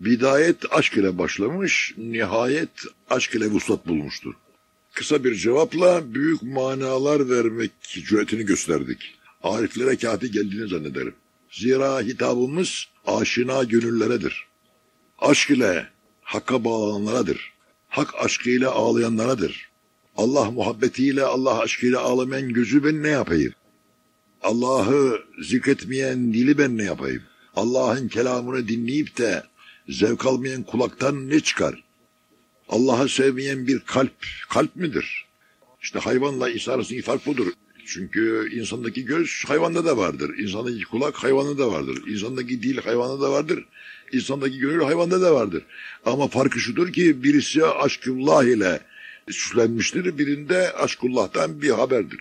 Bidayet aşk ile başlamış, nihayet aşk ile vuslat bulmuştur. Kısa bir cevapla büyük manalar vermek cüretini gösterdik. Ariflere kafi geldiğini zannederim. Zira hitabımız aşina gönülleredir. Aşk ile hakka bağlananlaradır. Hak aşkıyla ağlayanlaradır. Allah muhabbetiyle, Allah aşkıyla ağlamayan gözü ben ne yapayım? Allah'ı zikretmeyen dili ben ne yapayım? Allah'ın kelamını dinleyip de zevk almayan kulaktan ne çıkar? Allah'ı sevmeyen bir kalp, kalp midir? İşte hayvanla insan arasındaki fark budur. Çünkü insandaki göz hayvanda da vardır. İnsandaki kulak hayvanda da vardır. İnsandaki dil hayvanda da vardır. İnsandaki gönül hayvanda da vardır. Ama farkı şudur ki birisi aşkullah ile süslenmiştir. Birinde aşkullah'tan bir haberdir.